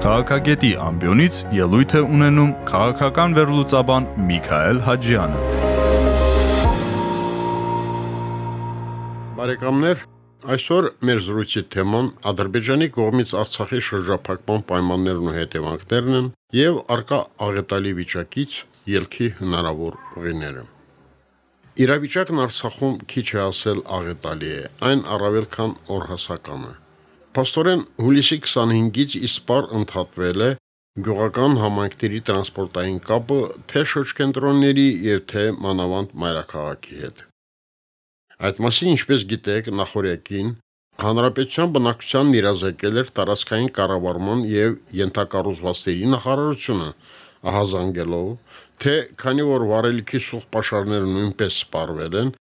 Քաղաքագետի ամբիոնից ելույթ է ունենում քաղաքական վերլուծաբան Միքայել Հաջյանը։ Բարեկամներ, այսօր մեր զրույցի թեման Ադրբեջանի կողմից Արցախի շրջափակման պայմաններն ու հետևանքներն են եւ արկա աղետալի վիճակից ելքի հնարավոր ուղիները։ Իրավիճակն Արցախում քիչ է ասել աղետալի է, այն առավել քան օրհասական է։ Պաստորեն հուլիսի 25-ից իսպար ընդհատվել է գյուղական համայնքների տրանսպորտային կապը թե շրջկենտրոնների եւ թե մանավանդ մայրաքաղաքի հետ։ Այդ մասին, ինչպես գիտեք, նախորյակին Հանրապետության բնակչությանն իրազեկել էր տարածքային կառավարման եւ յենթակառուցվածքների նախարարությունը, ահազանգելով, թե քանի որ վարելիքի սուղ պաշարները նույնպես սպառվել են,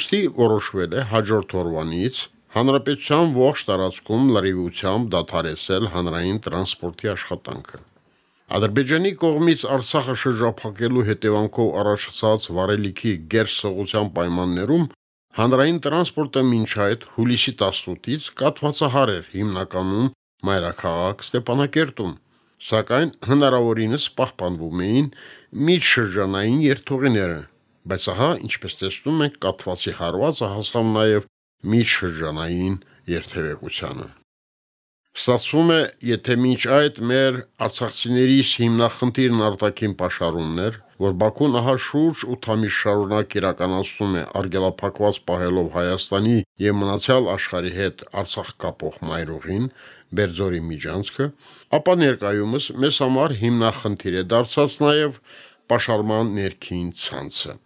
ուստի որոշվել է հաջորդ օրվանից Հանրապետության ողջ տարածքում լրիվությամբ դադարեցել հանրային տրանսպորտի աշխատանքը։ Ադրբեջանի կողմից Արցախը շրջափակելու հետևանքով առաջացած վարելիքի գերսողության պայմաններում հանրային տրանսպորտը մինչ այդ հուլիսի 18-ից կատվածահար էր հիմնականում մայրաքաղաք Ստեփանակերտում, սակայն հնարավորինս պահպանվում էին միջշրջանային երթուղիները, բայց ահա, ինչպես տեսնում եք, կատվածի հարվածը հասավ նաև միջշրջանային երթևեկությանը։ Ստացվում է, եթե մինչ այդ մեր արցախցիներիս հիմնախնդիրն արտաքին պաշարումներ, որ Բաքուն ահա շուրջ 8 ամիս շարունակ իրականացնում է արգելափակված պահելով Հայաստանի եւ մնացյալ աշխարհի հետ Արցախ կապող մայրուղին, Բերձորի միջանցքը, ապա ներկայումս մեզ համար հիմնախնդիր է դարձած նաեւ պաշարման ներքին ցանցը։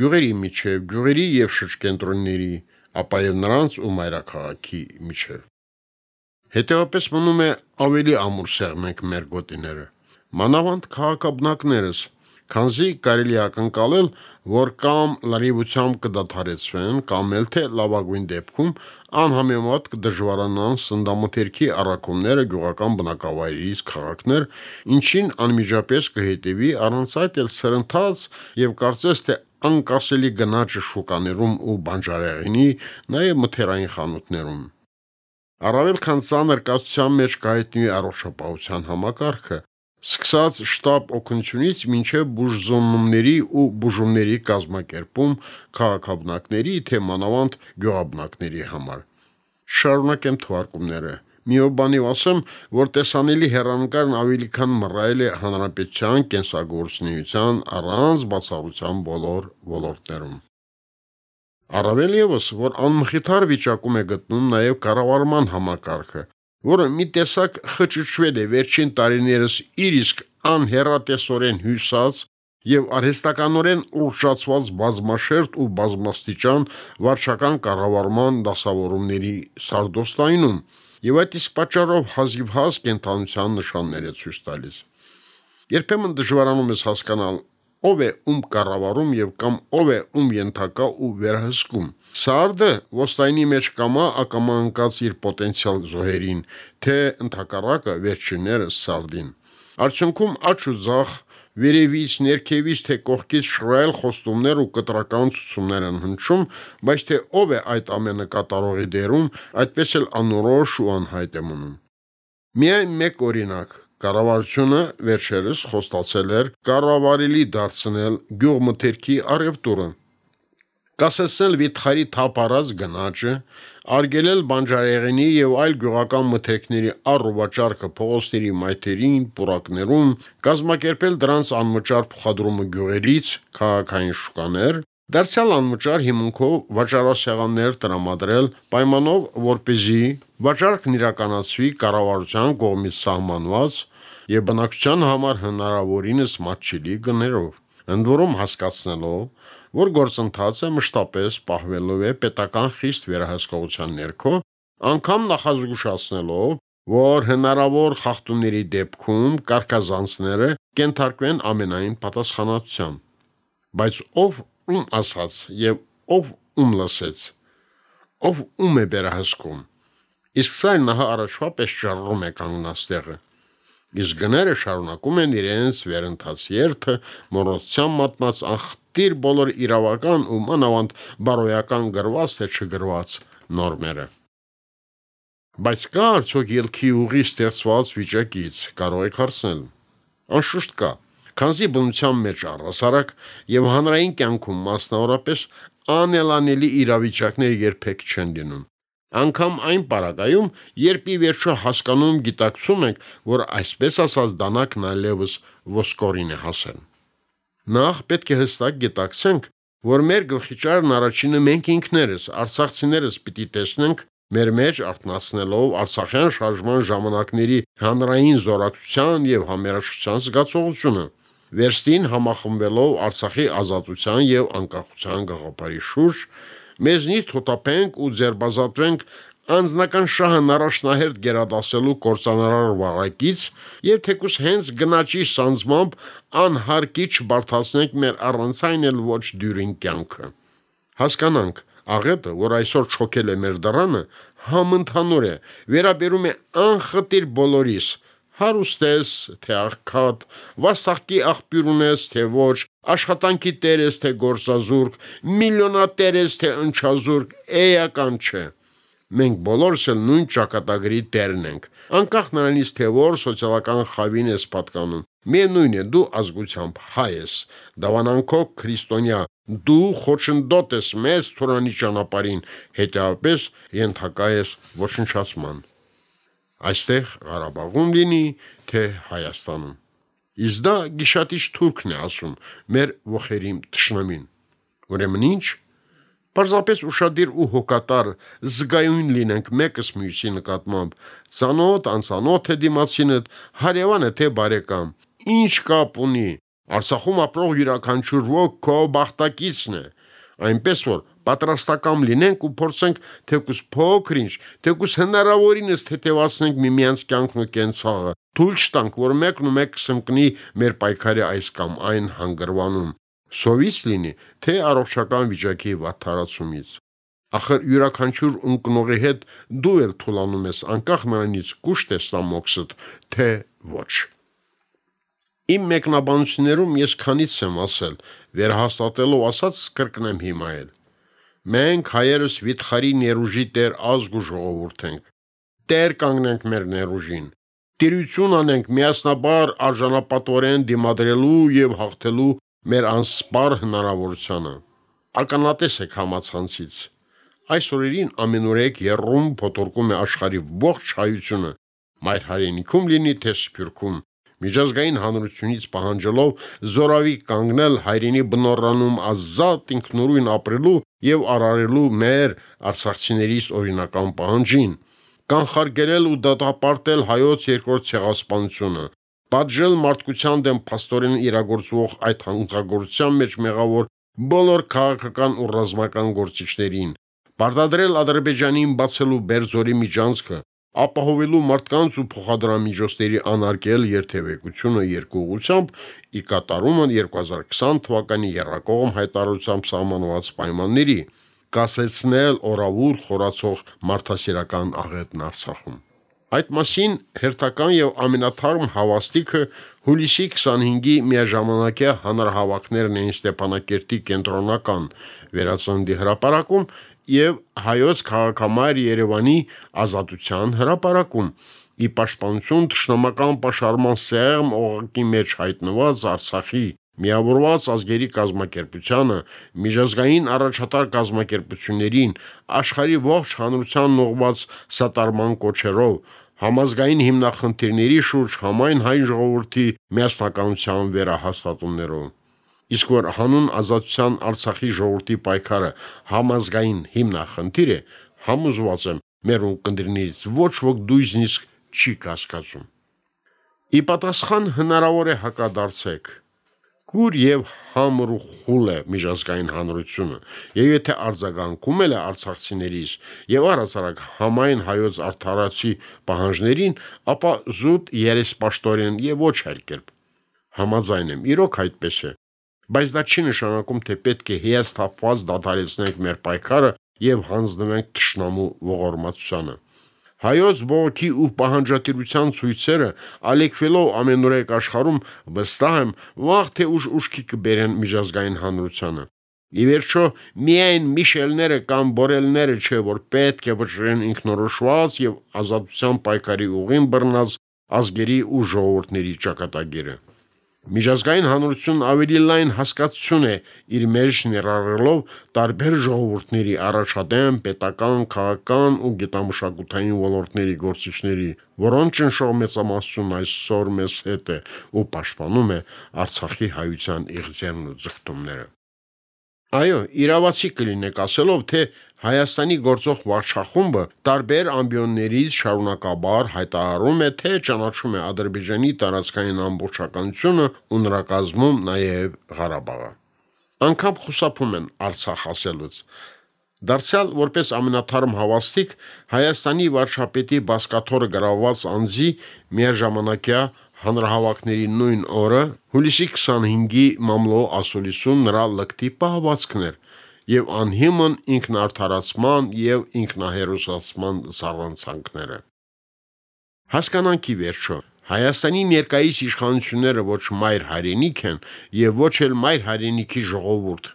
Գյուղերի միջև, գյուղերի եւ շրջկենտրոնների ապա եւ նրանց ու մայրաքաղաքի միջև։ Հետևապես մնում է ավելի ամուր սեղմենք մեր գոտիները։ Մանավանդ քաղաքաբնակներս, քանզի կարելի ակնկալել, որ կամ լրիվությամբ կդադարեցվեն, կամ էլ թե լավագույն դեպքում անհամեմատ կդժվարանան սնդամթերքի առաքումները գյուղական բնակավայրերից քաղաքներ, ինչին անմիջապես կհետևի առանց այդ էլ սրընթաց եւ կարծես թե անկասելի գնաճը շուկաներում ու բանջարեղենի, նաև մթերային խանութներում։ Առավել քան ցաներ կացության մեջ կհայտնվի առողջապահության համակարգը, սկսած շտաբ օգնությունից մինչև բուժզոնումների ու բուժումների կազմակերպում քաղաքաբնակների թե մանավանդ գյուղաբնակների համար։ Շարունակեմ թվարկումները Միով բանի ասեմ, որ տեսանելի հերանեկարն ավելի քան մռայլ է հանրապետության կենսագործունեության առանց բացառության բոլոր ոլորտներում։ Առավել եւս, որ անմխիթար վիճակում է գտնում նաև կառավարման համակարգը, որը մի տեսակ խճճվել է վերջին տարիներս իր իսկ անհերատեսորեն հյուսած եւ արհեստականորեն ուռճացված բազմաշերտ ու բազմաստիճան վարչական կառավարման դասավորումների սարդոստայնում եւ այդ իսկ պատճառով հազիվ հազ կենթանության նշաններ է ցույց տալիս։ Երբեմն դժվարանում ես հասկանալ ով է ում կառավարում եւ կամ ով է ում ենթակա ու վերահսկում։ Սարդը ոստայնի մեջ կամա ակամա ընկած իր պոտենցիալ զոհերին, թե ընդհակառակը վերջիններս սարդին։ Արդյունքում աչ ու ձախ վերևից, ներքևից թե կողքից շռայլ խոստումներ ու կտրական ցուցումներ են հնչում, բայց թե ով է այդ ամենը կատարողի դերում, այդպես էլ անորոշ ու անհայտ է մնում։ Միայն մեկ օրինակ. Կառավարությունը վերջերս խոստացել էր կառավարելի դարձնել գյուղմթերքի առևտուրը, կասեցնել վիթխարի թափառած գնաճը, արգելել բանջարեղենի եւ այլ գյուղական մթերքների առուվաճառքը փողոցների մայթերին, պուրակներում, կազմակերպել դրանց անմճար փոխադրումը գյուղերից քաղաքային շուկաներ, դարձյալ անմճար հիմունքով վաճառասեղաններ տրամադրել պայմանով, որ เป զի վաճառքն իրականացվի կառավարության կողմից սահմանված եւ բնակչության համար հնարավորինս մատչելի գներով, ընդ որում հասկացնելով, որ գործընթացը մշտապես պահվելու է պետական խիստ վերահսկողության ներքո, անգամ նախազգուշացնելով, որ հնարավոր խախտումների դեպքում կարկազանցները կենթարկվեն ամենայն պատասխանատվությամբ։ Բայց ով ում ասաց եւ ով ում լսեց, ով ում է վերահսկում։ Իսկ սա նա առաջվա պես ճառռում է կանգնած տեղը։ Իսկ գները շարունակում են իրենց վերընթաց երթը մորոցության մատնած ախտիր բոլոր իրավական ու մանավանդ բարոյական գրված թե չգրված նորմերը։ Բայց կա արդյոք ելքի ուղի ստեղծված վիճակից, կարող եք հարցնել։ Անշուշտ կա։ Քանզի բնության մեջ առասարակ եւ հանրային կյանքում մասնավորապես անելանելի իրավիճակներ երբեք չեն լինում։ Անկամ այն պարագայում, երբ ի վերջո հասկանում գիտակցում ենք, որ այսպես ասած դանակն այլևս ոսկորին է հասել։ Նախ պետք է հստակ գիտակցենք, որ մեր գլխիճարն առաջինը մենք ինքներս, արցախցիներս պիտի տեսնենք մեր մեջ արտնացնելով Արցախյան շարժման ժամանակների հանրային զորակցության եւ համերաշխության զգացողությունը վերստին համախմբվելով Արցախի ազատության եւ անկախության գաղափարի շուրջ մեզնից թոթափենք ու ձերբազատվենք անձնական շահն առաջնահերթ գերադասելու կորցանարար վարակից եւ թեկուս հենց գնաճի սանձմամբ անհարկի չբարթացնենք մեր առանցայն էլ ոչ դյուրին կյանքը հասկանանք աղետը, որ այսօր չոքել է մեր դռանը, համընդհանուր է, վերաբերում է անխտիր բոլորիս, հարուստես, թե աղքատ, վաստակի աղբյուր ունես, թե ոչ, աշխատանքի տեր ես, թե գործազուրկ, միլիոնատեր ես, թե ընչազուրկ, էական չէ։ Մենք բոլորս էլ նույն ճակատագրի տերն ենք։ Անկախ նրանից, թե որ սոցիալական խավին ես պատկանում։ Միևնույն է, դու ազգությամբ հայ ես, դավանանքով քրիստոնյա, դու խոչընդոտ ես մեծ Թուրանի ճանապարհին, հետեւապես ենթակա ես ոչնչացման այստեղ Ղարաբաղում լինի, թե Հայաստանում։ Իսկ դա գիշատիչ թուրքն է ասում մեր ողերիմ ճշնամին։ Ուրեմն ինչ Պարզապես ուշադիր ու հոգատար զգայուն լինենք մեկս մյուսի նկատմամբ։ Ցանոթ, անցանոթ է դիմացինդ, հարևան է թե բարեկամ։ Ինչ կապ ունի։ Արցախում ապրող յուրաքանչյուր ոք քո բախտակիցն է։ Այնպես որ պատրաստական լինենք ու փորձենք թեկուս փոքրինչ, թեկուս հնարավորինս թեթևացնենք միմյանց կյանքն ու կենցաղը։ Թույլ չտանք, որ մեկն ու մեկ սմկնի մեր պայքարի այս կամ այն հանգրվանում։ Սովից լինի, թե առողջական վիճակի վատթարացումից։ Ախր յուրաքանչյուր ունկնողի հետ դու էլ թուլանում ես անկախ նրանից կուշտ է ստամոքսդ, թե ոչ։ Իմ մեկնաբանություններում ես քանից եմ ասել, վերահաստատելով ասած կրկնեմ հիմա էլ։ Մենք հայերս վիթխարի ներուժի տեր ազգ ու ժողովուրդ ենք։ Տեր կանգնենք մեր ներուժին։ Տիրություն անենք միասնաբար արժանապատորեն դիմադրելու եւ հաղթելու մեր անսպար հնարավորությանը։ Ականատես եք համացանցից։ Այս օրերին ամենուրեք երրում փոթորկում է աշխարի ողջ հայությունը։ Մայր հայրենիքում լինի թե սփյուռքում, միջազգային հանրությունից պահանջելով զորավի կանգնել հայրենի բնորանում ազատ ինքնուրույն ապրելու եւ արարելու մեր արցախցիներիս օրինական պահանջին, կանխարգելել ու դատապարտել հայոց երկրորդ ցեղասպանությունը, պատժել մարդկության դեմ փաստորեն իրագործվող այդ հանցագործության մեջ մեղավոր բոլոր քաղաքական ու ռազմական գործիչներին, պարտադրել Ադրբեջանին բացելու Բերձորի միջանցքը, ապահովելու մարդկանց ու փոխադրամիջոցների անարգել երթևեկությունը երկու ուղությամբ ի կատարումը 2020 թվականի երրակողմ հայտարարությամբ սահմանված պայմանների, կասեցնել օրավուր խորացող մարդասիրական աղետն Արցախում։ Այդ մասին հերթական եւ ամենաթարմ հավաստիքը հուլիսի 25-ի միաժամանակյա հանրահավաքներն էին Ստեփանակերտի կենտրոնական վերածնդի հրապարակում եւ հայոց քաղաքամայր Երևանի ազատության հրապարակում ի պաշտպանություն ճշնամական պաշարման սեղմ օղակի մեջ հայտնված Արցախի միավորված ազգերի կազմակերպությանը, միջազգային առաջատար կազմակերպություններին, աշխարի ողջ հանրության նողված սատարման կոչերով, համազգային հիմնախնդիրների շուրջ համայն հայ ժողովրդի միասնականության վերահաստատումներով իսկ որ հանուն ազատության Արցախի ժողովրդի պայքարը համազգային հիմնախնդիր է, համոզված եմ, մեր ունկնդիրներից ոչ ոք դույզնիսկ չի կասկածում։ Ի պատասխան հնարավոր է հակադարձեք։ Կուր եւ համր ու խուլ է միջազգային հանրությունը, եւ եթե արձագանքում էլ է արցախցիներից եւ առասարակ համայն հայոց արդարացի պահանջներին, ապա զուտ երեսպաշտորեն եւ ոչ կերպ։ Համաձայն եմ, իրոք այդպես է, Բայց դա չի նշանակում, թե պետք է հիասթափված դադարեցնենք մեր պայքարը եւ հանձնվենք ճշնամու ողորմածությանը։ Հայոց բողոքի ու պահանջատիրության ցույցերը ալեկվելով ամենուրեք աշխարհում վստահ եմ վաղ թե ուշ ուշքի կբերեն միջազգային հանրությանը։ Ի վերջո, միայն Միշելները կամ Բորելները չէ, որ պետք է վճռեն ինքնորոշված եւ ազատության պայքարի ուղին բռնած ազգերի ու ժողովուրդների ճակատագիրը։ Միջազգային հանրությունն ավելի լայն հասկացություն է իր մեջ ներառելով տարբեր ժողովուրդների առաջադեմ պետական, քաղաքական ու գիտամշակութային ոլորտների գործիչների, որոնց ճնշող մեծամասնությունն այսօր մեզ հետ է ու պաշտպանում է Արցախի հայության իղձերն ու ձգտումները։ Այո, իրավացի կլինեք ասելով, թե Հայաստանի գործող վարչախումբը տարբեր ամբիոններից շարունակաբար հայտարարում է, թե ճանաչում է Ադրբեջանի տարածքային ամբողջականությունը ու նրա կազմում նաև Ղարաբաղը։ Անկամ խուսափում են Արցախ ասելուց։ Դարձյալ որպես ամենաթարմ հավաստիք Հայաստանի վարչապետի բասկաթորը գրաված անձի միաժամանակյա հանրահավաքների նույն օրը հուլիսի 25-ի մամլո ասուլիսում նրա լկտի պահվածքներ եւ անհիմն ինքնարթարացման եւ ինքնահերոսացման զառանցանքները։ Հասկանանքի վերջո Հայաստանի ներկայիս իշխանությունները ոչ մայր հայրենիք են եւ ոչ էլ մայր հայրենիքի ժողովուրդ։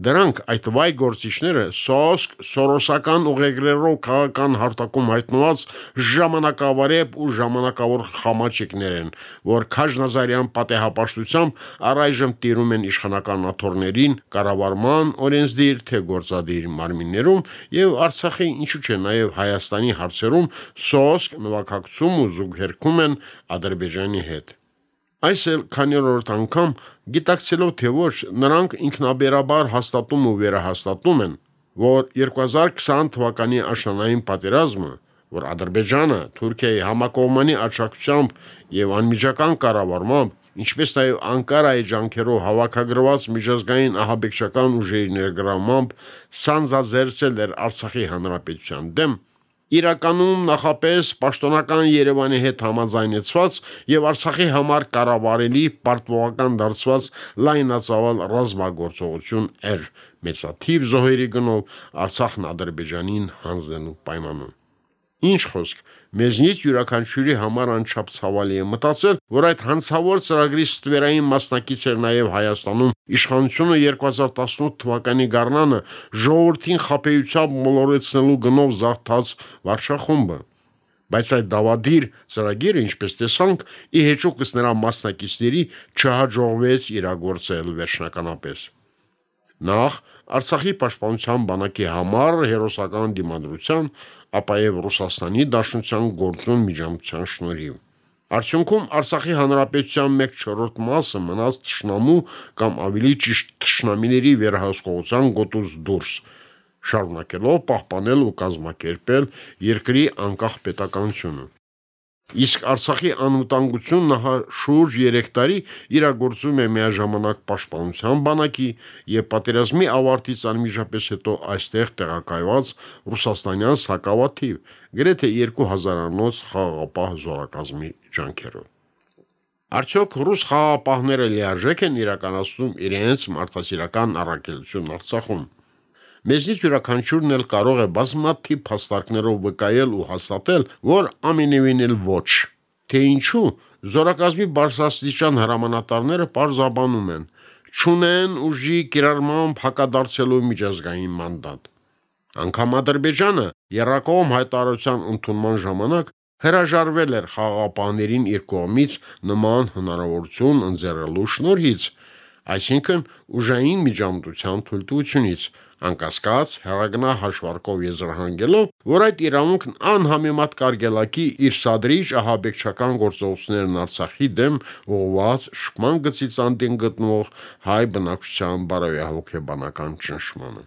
Դրանք այդ վայ գործիչները սոսկ սորոսական ուղեգրերով քաղաքական հարտակում հայտնված ժամանակավարեպ ու ժամանակավոր խամաչիկներ են, որ Քաջնազարյան պատեհապաշտությամբ առայժմ տիրում են իշխանական աթորներին, կառավարման օրենսդիր թե գործադիր մարմիններում եւ Արցախի ինչու՞ չէ նաեւ Հայաստանի հարցերում սոսկ նվակակցում ու զուգերքում են Ադրբեջանի հետ։ Այս էլ քանյորորդ անգամ գիտակցելով թե ոչ նրանք ինքնաբերաբար հաստատում ու վերահաստատում են, որ 2020 թվականի աշնանային պատերազմը, որ Ադրբեջանը Թուրքիայի համակողմանի աջակցությամբ եւ անմիջական կառավարմամբ, ինչպես նաեւ Անկարայի ջանքերով հավաքագրված միջազգային ահաբեկչական ուժերի ներգրավմամբ սանձազերծել էր Արցախի հանրապետության դեմ, իրականում նախապես պաշտոնական Երևանի հետ համաձայնեցված եւ Արցախի համար կառավարելի պարտվողական դարձված լայնածավալ ռազմագործողություն էր մեծաթիվ զոհերի գնով Արցախն Ադրբեջանին հանձնելու պայմանում։ Ինչ խոսք, մեզնից յուրաքանչյուրի համար անչափ ցավալի է մտածել, որ այդ հանցավոր ծրագրի ստվերային մասնակից էր նաև Հայաստանում իշխանությունը 2018 թվականի գարնանը ժողովրդին խապեյությամբ մոլորեցնելու գնով զարթած վարչախումբը։ Բայց այդ դավադիր ծրագիրը, ինչպես տեսանք, ի հեճուկս նրա մասնակիցների չհաջողվեց իրագործել վերջնականապես։ Նախ Արցախի պաշտպանության բանակի համար հերոսական դիմադրության, ապա եւ Ռուսաստանի Դաշնության գործուն միջամտության շնորհիվ։ Արդյունքում Արցախի հանրապետության 1/4 մասը մնաց ճշնամու կամ ավելի ճիշտ ճշնամիների վերահսկողության գոտուց դուրս, շարունակելով պահպանել ու կազմակերպել երկրի անկախ պետականությունը։ Իսկ Արցախի անվտանգությունն ահա շուրջ 3 տարի իրագործում է միաժամանակ պաշտպանության բանակի եւ պատերազմի ավարտից անմիջապես հետո այստեղ տեղակայված ռուսաստանյան սակավաթիվ գրեթե 2000-անոց խաղաղապահ զորակազմի ջանքերով։ Արդյոք ռուս խաղապահները լիարժեք են իրականացնում իրենց մարդասիրական առաքելություն Արցախում։ Մեզնից յուրաքանչյուրն էլ կարող է բազմաթիվ փաստարկներով վկայել ու հաստատել, որ ամենևին էլ ոչ։ Թե ինչու զորակազմի բարձրաստիճան հրամանատարները պարզաբանում են, չունեն ուժի կիրառմամբ հակադարձելու միջազգային մանդատ։ Անկամ Ադրբեջանը Երակոմ հայտարարության ընդունման ժամանակ հրաժարվել էր խաղապաներին իր կողմից նման հնարավորություն ընձեռելու շնորհից, այսինքն ուժային միջամտության թույլտվությունից, անկասկած հերագնա հաշվարկով եզրահանգելով, որ այդ իրավունքն անհամեմատ կարգելակի իր սադրիչ ահաբեկչական գործողություններն Արցախի դեմ ուղղված շփման գծից անդին գտնվող հայ բնակչության բարոյահոգեբանական ճնշմանը։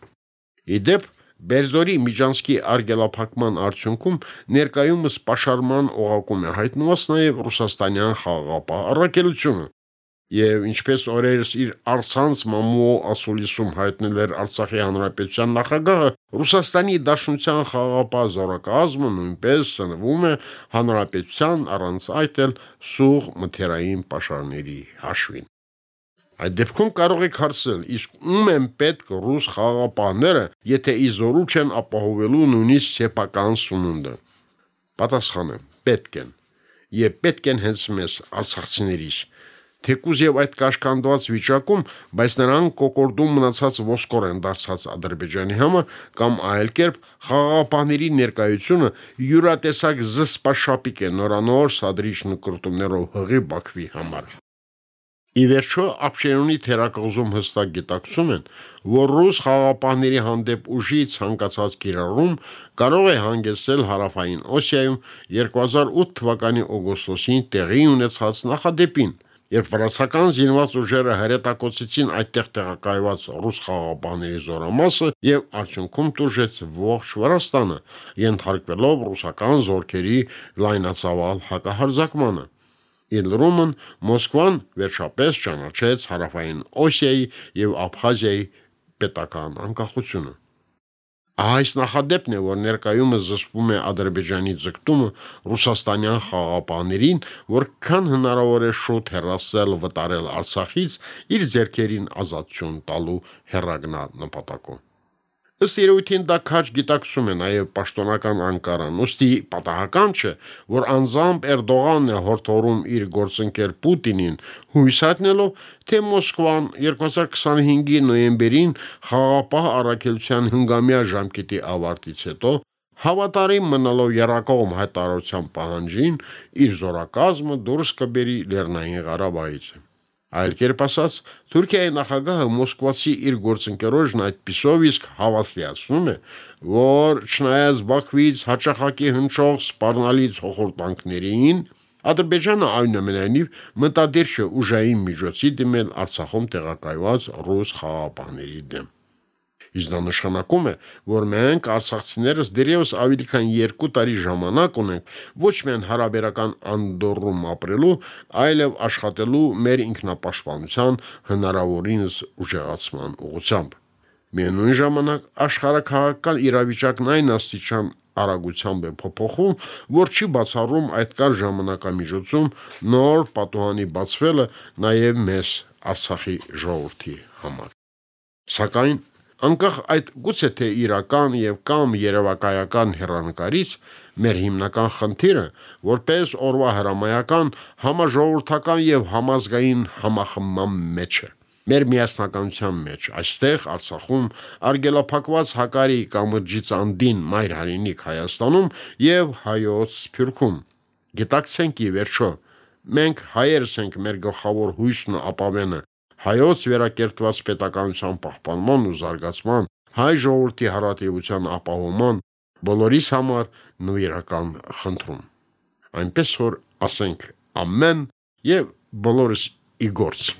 Իդեպ Բերզորի Միջանսկի արգելափակման արդյունքում ներկայումս պաշարման օղակում է հայտնված նաև ռուսաստանյան խաղաղապահ առաքելությունը, եւ ինչպես օրերս իր արցանց մամուո ասուլիսում հայտնել էր Արցախի հանրապետության նախագահը, Ռուսաստանի Դաշնության խաղապահ զորակազմը նույնպես սնվում է հանրապետության առանց այդ էլ սուղ մթերային պաշարների հաշվին։ Այդ դեպքում կարող եք հարցնել, իսկ ում են պետք ռուս խաղապահները, եթե իզորու չեն ապահովելու նույնիսկ սեփական սունունդը։ Պատասխանը՝ պետք են։ Եվ պետք են հենց մեզ արցախցիներիս Թեկուզ եւ այդ կաշկանդված վիճակում, բայց նրան կոկորդում մնացած ոսկոր են դարձած Ադրբեջանի համար կամ այլ կերպ խաղաղապահների ներկայությունը յուրատեսակ զսպաշապիկ է նորանոր սադրիչ նկրտումներով հղի Բաքվի համար։ Ի վերջո Աբշերոնի թերակղզում հստակ գիտակցում են, որ ռուս խաղապահների հանդեպ ուժի ցանկացած կիրառում կարող է հանգեցնել հարավային Օսիայում 2008 թվականի օգոստոսին տեղի ունեցած նախադեպին, երբ վրացական զինված ուժերը հրետակոծեցին այդտեղ տեղակայված ռուս խաղապահների զորամասը եւ արդյունքում տուժեց ողջ Վրաստանը, ենթարկվելով ռուսական զորքերի լայնածավալ հակահարձակմանը։ Իլրումն Մոսկվան վերջապես ճանաչեց հարավային Օսիայի եւ Աբխազիայի պետական անկախությունը։ Այս նախադեպն է, որ ներկայումս զսպում է Ադրբեջանի ձգտումը ռուսաստանյան խաղապաներին, որքան հնարավոր է շուտ հեռացել վտարել Արցախից իր ձերքերին ազատություն տալու հերագնա նպատակով։ Ըստ երևույթին դա քաջ գիտակցում է նաև պաշտոնական Անկարան։ Ոստի պատահական չէ, որ անձամբ Էրդողանն է հորդորում իր գործընկեր Պուտինին հույս հայտնելով, թե Մոսկվան 2025-ի նոյեմբերին խաղապահ առաքելության հնգամյա ժամկետի ավարտից հետո հավատարիմ մնալով Երակողմ հայտարարության պահանջին իր զորակազմը դուրս կբերի Լեռնային Ղարաբաղից։ Այլ կերպ ասած, Թուրքիայի նախագահը Մոսկվացի իր գործընկերոջն այդպիսով իսկ հավաստիացնում է, որ չնայած Բաքվից հաճախակի հնչող սպառնալից հոխորտանքներին, Ադրբեջանը այնուամենայնիվ մտադիր չէ ուժային միջոցի դիմել Արցախում տեղակայված ռուս խաղապահների դեմ։ Իսկ դա նշանակում է, որ մենք արցախցիներս դեռևս ավելի քան 2 տարի ժամանակ ունենք ոչ միայն հարաբերական անդորում ապրելու, այլև աշխատելու մեր ինքնապաշտպանության հնարավորինս ուժեղացման ուղղությամբ։ Միևնույն ժամանակ աշխարհակաղակական իրավիճակն այն աստիճան արագությամբ է փոփոխում, որ չի բացառում այդ կար ժամանակամիջոցում նոր պատուհանի բացվելը նաև մեզ Արցախի ժողովրդի համար։ Սակայն Անկախ այդ գուցե թե իրական եւ կամ երևակայական հերանեկարից մեր հիմնական խնդիրը որպես օրվա հրամայական համաժողովրդական եւ համազգային համախմբման մեջ է մեր միասնականության մեջ այստեղ Արցախում արգելափակված Հակարի կամրջից անդին մայր հայրենիք Հայաստանում եւ հայոց Սփյուռքում գիտակցենք ի վերջո մենք հայերս ենք մեր գլխավոր հույսն ու ապավենը հայոց վերակերտված պետականության պահպանման ու զարգացման, հայ ժողովրդի հարատեվության ապահովման բոլորիս համար նվիրական խնդրում։ Այնպես որ ասենք ամեն եւ բոլորս ի գործ։